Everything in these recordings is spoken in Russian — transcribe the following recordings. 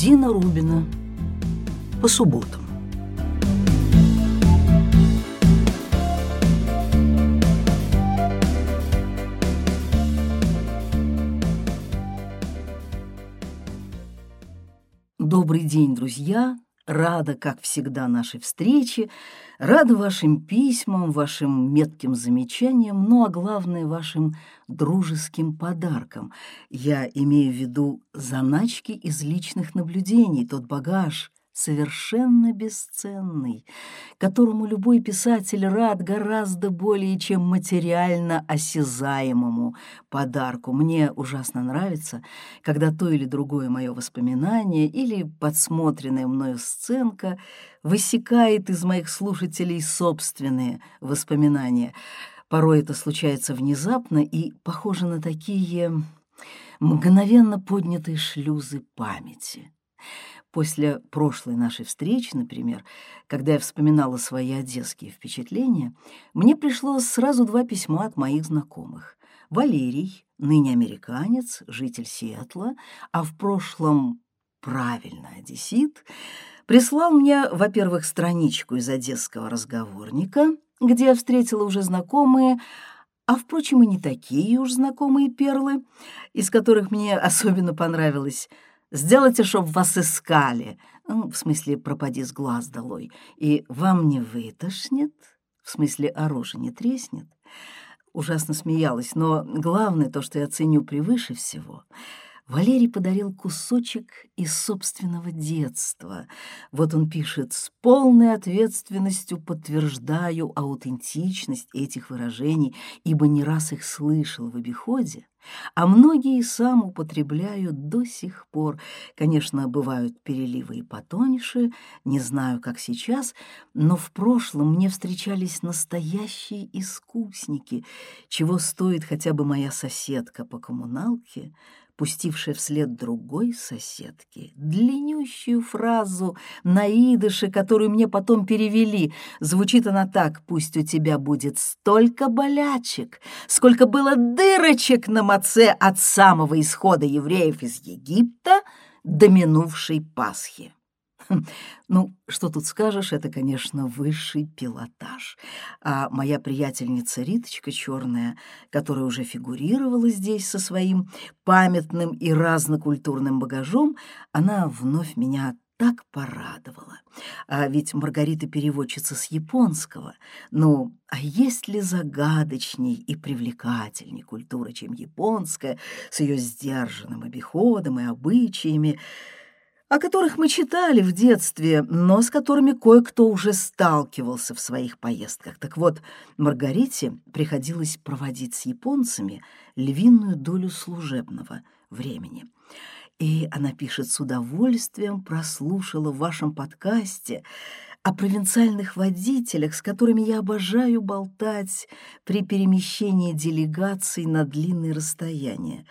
Дина Рубина. По субботам. Добрый день, друзья! Рада, как всегда, нашей встрече, рада вашим письмам, вашим метким замечаниям, ну а главное, вашим дружеским подаркам. Я имею в виду заначки из личных наблюдений, тот багаж, совершенно бесценный, которому любой писатель рад гораздо более, чем материально осязаемому подарку. Мне ужасно нравится, когда то или другое мое воспоминание или подсмотренная мною сценка высекает из моих слушателей собственные воспоминания. Порой это случается внезапно и похоже на такие мгновенно поднятые шлюзы памяти. После прошлой нашей встречи, например, когда я вспоминала свои одесские впечатления, мне пришло сразу два письма от моих знакомых. Валерий, ныне американец, житель Сиэтла, а в прошлом правильно одессит, прислал мне, во-первых, страничку из одесского разговорника, где я встретила уже знакомые, а, впрочем, и не такие уж знакомые перлы, из которых мне особенно понравилось – Сделайте, чтоб вас искали. Ну, в смысле, пропади с глаз долой. И вам не вытошнит, в смысле, оружие не треснет. Ужасно смеялась, но главное, то, что я ценю превыше всего — Валерий подарил кусочек из собственного детства. Вот он пишет «С полной ответственностью подтверждаю аутентичность этих выражений, ибо не раз их слышал в обиходе, а многие сам употребляю до сих пор. Конечно, бывают переливы и потоньше, не знаю, как сейчас, но в прошлом мне встречались настоящие искусники, чего стоит хотя бы моя соседка по коммуналке — пустившая вслед другой соседки длиннющую фразу на идыше, которую мне потом перевели. Звучит она так «Пусть у тебя будет столько болячек, сколько было дырочек на маце от самого исхода евреев из Египта до минувшей Пасхи». Ну, что тут скажешь, это, конечно, высший пилотаж. А моя приятельница Риточка Черная, которая уже фигурировала здесь со своим памятным и разнокультурным багажом, она вновь меня так порадовала. А ведь Маргарита переводчица с японского. Ну, а есть ли загадочней и привлекательней культура, чем японская, с ее сдержанным обиходом и обычаями, о которых мы читали в детстве, но с которыми кое-кто уже сталкивался в своих поездках. Так вот, Маргарите приходилось проводить с японцами львиную долю служебного времени. И она пишет с удовольствием, прослушала в вашем подкасте о провинциальных водителях, с которыми я обожаю болтать при перемещении делегаций на длинные расстояния.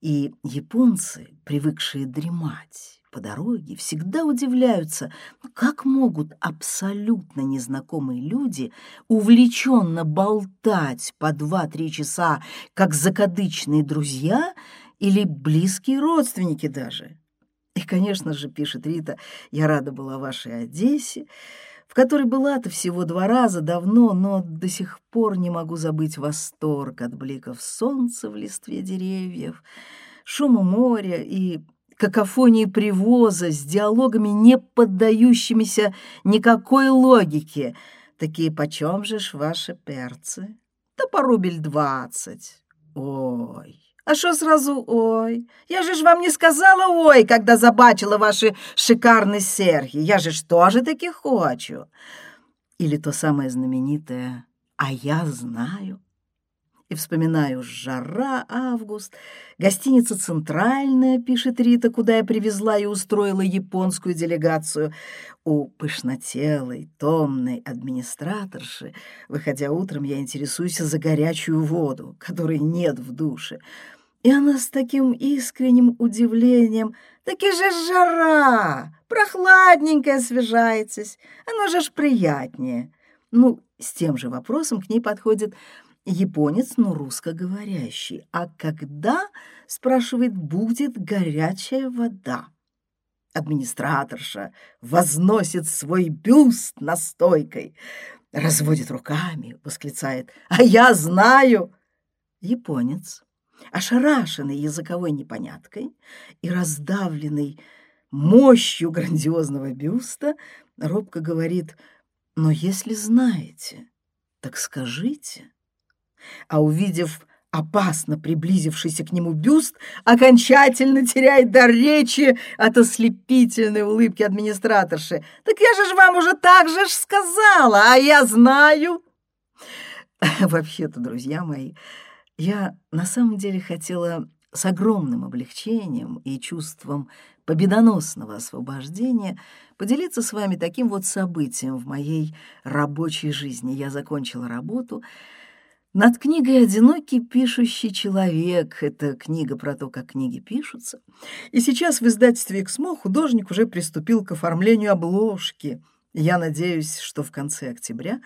И японцы, привыкшие дремать, по дороге всегда удивляются, как могут абсолютно незнакомые люди увлеченно болтать по два-три часа, как закадычные друзья или близкие родственники даже. И, конечно же, пишет Рита, я рада была вашей Одессе, в которой была-то всего два раза давно, но до сих пор не могу забыть восторг от бликов солнца в листве деревьев, шума моря и какофонии привоза с диалогами, не поддающимися никакой логике. Такие почем же ж ваши перцы? Да по рубль двадцать. Ой, а что сразу ой? Я же ж вам не сказала ой, когда забачила ваши шикарные серьги. Я же ж тоже таки хочу. Или то самое знаменитое «А я знаю» и вспоминаю «Жара, август», гостиница «Центральная», пишет Рита, куда я привезла и устроила японскую делегацию. У пышнотелой, томной администраторши, выходя утром, я интересуюсь за горячую воду, которой нет в душе. И она с таким искренним удивлением «Таки же жара! Прохладненькая освежаетесь! Оно же ж приятнее!» Ну, с тем же вопросом к ней подходит Японец, но русскоговорящий. А когда, спрашивает, будет горячая вода? Администраторша возносит свой бюст настойкой, разводит руками, восклицает «А я знаю!» Японец, ошарашенный языковой непоняткой и раздавленный мощью грандиозного бюста, робко говорит «Но если знаете, так скажите». А увидев опасно приблизившийся к нему бюст, окончательно теряет дар речи от ослепительной улыбки администраторши. «Так я же вам уже так же ж сказала, а я знаю!» Вообще-то, друзья мои, я на самом деле хотела с огромным облегчением и чувством победоносного освобождения поделиться с вами таким вот событием в моей рабочей жизни. Я закончила работу — над книгой «Одинокий пишущий человек» — это книга про то, как книги пишутся. И сейчас в издательстве «Эксмо» художник уже приступил к оформлению обложки. Я надеюсь, что в конце октября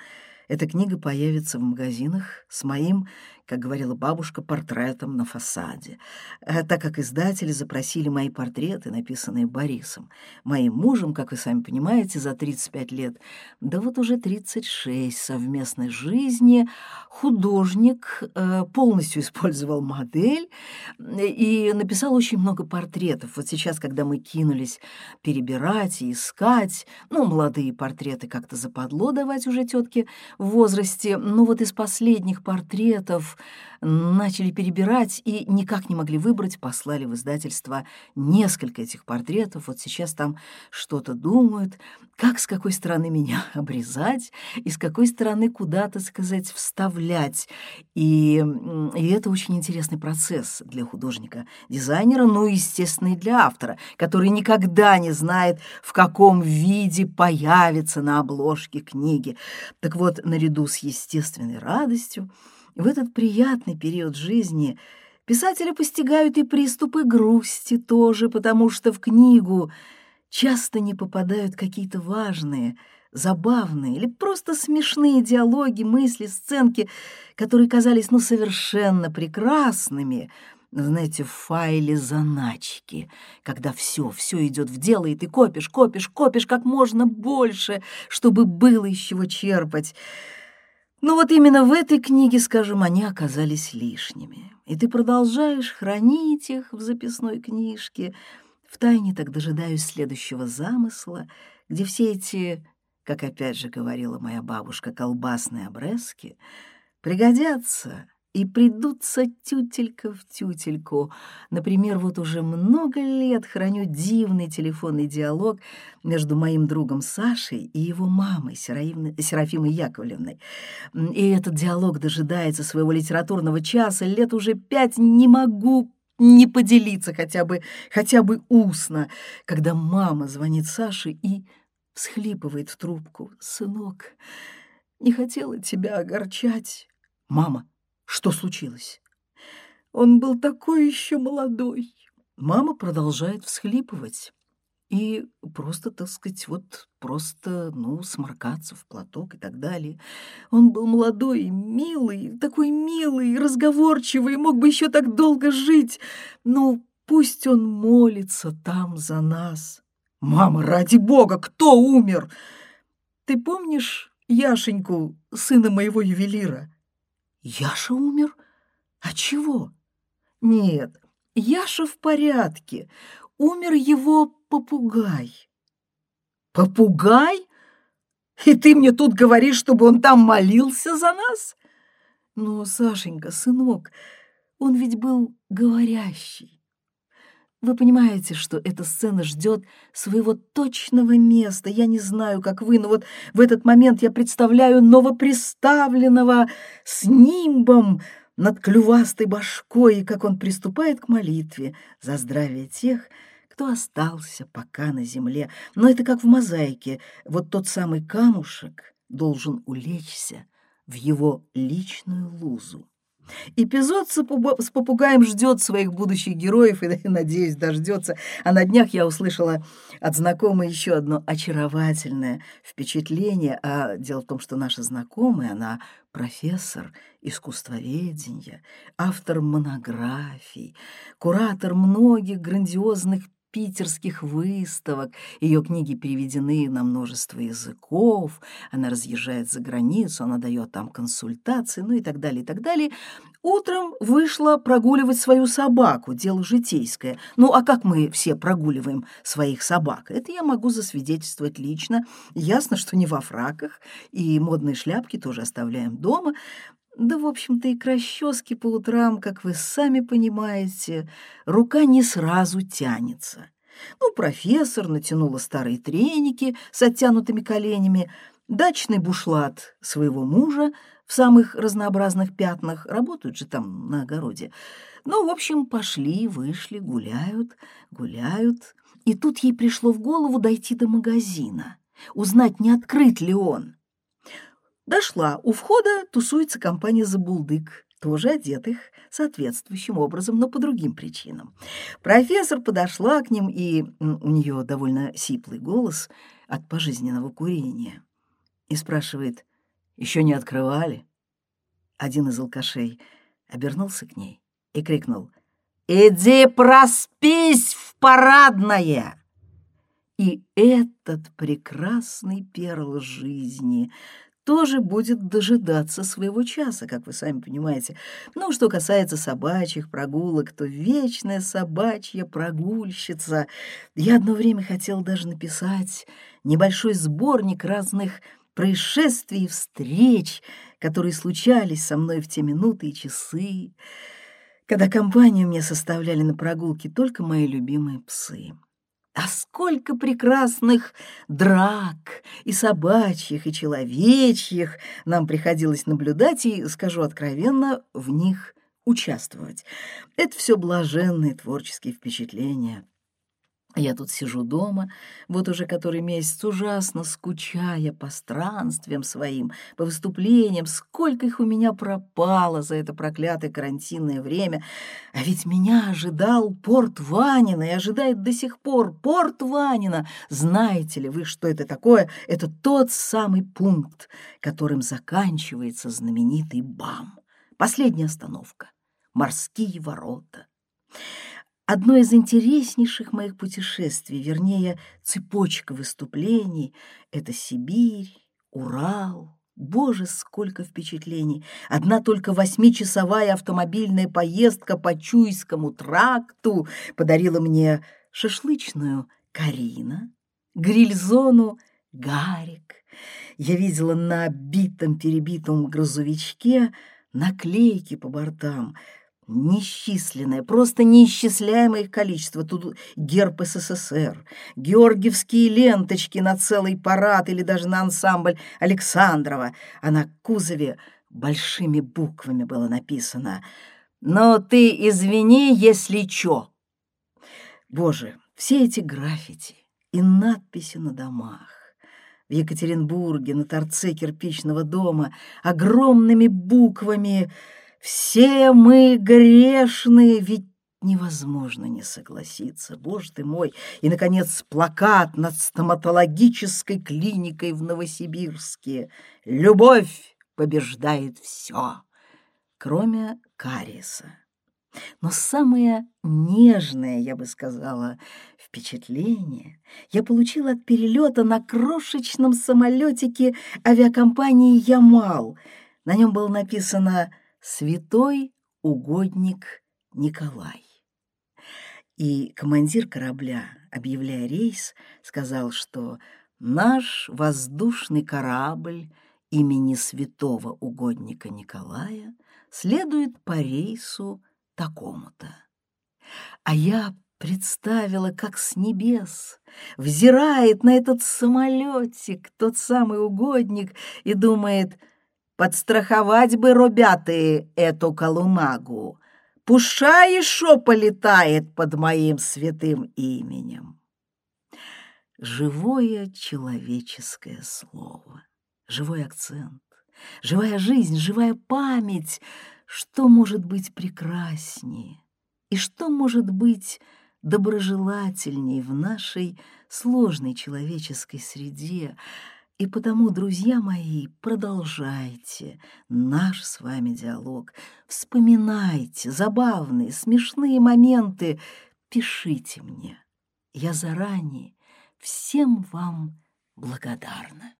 эта книга появится в магазинах с моим как говорила бабушка, портретом на фасаде, э, так как издатели запросили мои портреты, написанные Борисом, моим мужем, как вы сами понимаете, за 35 лет, да вот уже 36 совместной жизни, художник э, полностью использовал модель и написал очень много портретов. Вот сейчас, когда мы кинулись перебирать и искать, ну, молодые портреты как-то западло давать уже тетке в возрасте, но вот из последних портретов начали перебирать и никак не могли выбрать, послали в издательство несколько этих портретов. Вот сейчас там что-то думают, как с какой стороны меня обрезать и с какой стороны куда, то сказать, вставлять. И, и это очень интересный процесс для художника-дизайнера, ну, естественно, и для автора, который никогда не знает, в каком виде появится на обложке книги. Так вот, наряду с естественной радостью, в этот приятный период жизни писатели постигают и приступы грусти тоже, потому что в книгу часто не попадают какие-то важные, забавные или просто смешные диалоги, мысли, сценки, которые казались ну совершенно прекрасными, знаете, в файле заначки, когда все, все идет в дело, и ты копишь, копишь, копишь как можно больше, чтобы было из чего черпать. Но вот именно в этой книге, скажем, они оказались лишними. И ты продолжаешь хранить их в записной книжке. Втайне так дожидаюсь следующего замысла, где все эти, как опять же говорила моя бабушка, колбасные обрезки пригодятся и придутся тютелька в тютельку. Например, вот уже много лет храню дивный телефонный диалог между моим другом Сашей и его мамой Серафимой Яковлевной. И этот диалог дожидается своего литературного часа. Лет уже пять не могу не поделиться хотя бы, хотя бы устно, когда мама звонит Саше и всхлипывает в трубку. «Сынок, не хотела тебя огорчать». «Мама, что случилось? Он был такой еще молодой. Мама продолжает всхлипывать и просто, так сказать, вот просто, ну, сморкаться в платок и так далее. Он был молодой, милый, такой милый, разговорчивый, мог бы еще так долго жить. Ну, пусть он молится там за нас. Мама, ради бога, кто умер? Ты помнишь Яшеньку, сына моего ювелира? Яша умер? А чего? Нет, Яша в порядке. Умер его попугай. Попугай? И ты мне тут говоришь, чтобы он там молился за нас? Но, Сашенька, сынок, он ведь был говорящий. Вы понимаете, что эта сцена ждет своего точного места. Я не знаю, как вы, но вот в этот момент я представляю новоприставленного с нимбом над клювастой башкой, и как он приступает к молитве за здравие тех, кто остался пока на земле. Но это как в мозаике. Вот тот самый камушек должен улечься в его личную лузу. Эпизод с, попугаем ждет своих будущих героев и, надеюсь, дождется. А на днях я услышала от знакомой еще одно очаровательное впечатление. А дело в том, что наша знакомая, она профессор искусствоведения, автор монографий, куратор многих грандиозных питерских выставок, ее книги переведены на множество языков, она разъезжает за границу, она дает там консультации, ну и так далее, и так далее. Утром вышла прогуливать свою собаку, дело житейское. Ну, а как мы все прогуливаем своих собак? Это я могу засвидетельствовать лично. Ясно, что не во фраках, и модные шляпки тоже оставляем дома. Да, в общем-то, и к расческе по утрам, как вы сами понимаете, рука не сразу тянется. Ну, профессор натянула старые треники с оттянутыми коленями, дачный бушлат своего мужа в самых разнообразных пятнах, работают же там на огороде. Ну, в общем, пошли, вышли, гуляют, гуляют. И тут ей пришло в голову дойти до магазина, узнать, не открыт ли он. Дошла. У входа тусуется компания «Забулдык», тоже одетых соответствующим образом, но по другим причинам. Профессор подошла к ним, и у нее довольно сиплый голос от пожизненного курения. И спрашивает, «Еще не открывали?» Один из алкашей обернулся к ней и крикнул, «Иди проспись в парадное!» И этот прекрасный перл жизни тоже будет дожидаться своего часа, как вы сами понимаете. Ну, что касается собачьих прогулок, то вечная собачья прогульщица. Я одно время хотел даже написать небольшой сборник разных происшествий и встреч, которые случались со мной в те минуты и часы, когда компанию мне составляли на прогулке только мои любимые псы. А сколько прекрасных драк и собачьих, и человечьих нам приходилось наблюдать, и, скажу откровенно, в них участвовать. Это все блаженные творческие впечатления. Я тут сижу дома, вот уже который месяц, ужасно скучая по странствиям своим, по выступлениям, сколько их у меня пропало за это проклятое карантинное время. А ведь меня ожидал порт Ванина и ожидает до сих пор порт Ванина. Знаете ли вы, что это такое? Это тот самый пункт, которым заканчивается знаменитый БАМ. Последняя остановка — морские ворота. Одно из интереснейших моих путешествий, вернее, цепочка выступлений — это Сибирь, Урал. Боже, сколько впечатлений! Одна только восьмичасовая автомобильная поездка по Чуйскому тракту подарила мне шашлычную Карина, гриль-зону Гарик. Я видела на битом-перебитом грузовичке наклейки по бортам — Несчисленное, просто неисчисляемое количество. Тут герб СССР, георгиевские ленточки на целый парад или даже на ансамбль Александрова, а на кузове большими буквами было написано «Но ты извини, если чё». Боже, все эти граффити и надписи на домах, в Екатеринбурге на торце кирпичного дома огромными буквами все мы грешные, ведь невозможно не согласиться, боже ты мой. И, наконец, плакат над стоматологической клиникой в Новосибирске. Любовь побеждает все, кроме кариеса. Но самое нежное, я бы сказала, впечатление я получила от перелета на крошечном самолетике авиакомпании «Ямал». На нем было написано святой угодник Николай. И командир корабля, объявляя рейс, сказал, что наш воздушный корабль имени святого угодника Николая следует по рейсу такому-то. А я представила, как с небес взирает на этот самолетик тот самый угодник и думает — Подстраховать бы, ребята, эту колумагу. Пушай еще полетает под моим святым именем. Живое человеческое слово, живой акцент, живая жизнь, живая память. Что может быть прекраснее? И что может быть доброжелательней в нашей сложной человеческой среде, и потому, друзья мои, продолжайте наш с вами диалог. Вспоминайте забавные, смешные моменты. Пишите мне. я заранее всем вам благодарна.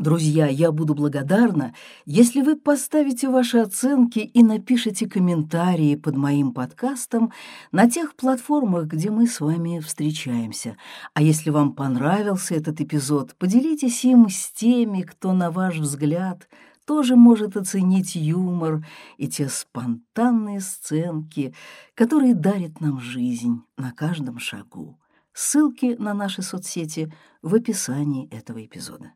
Друзья, я буду благодарна, если вы поставите ваши оценки и напишите комментарии под моим подкастом на тех платформах, где мы с вами встречаемся. А если вам понравился этот эпизод, поделитесь им с теми, кто, на ваш взгляд, тоже может оценить юмор и те спонтанные сценки, которые дарят нам жизнь на каждом шагу. Ссылки на наши соцсети в описании этого эпизода.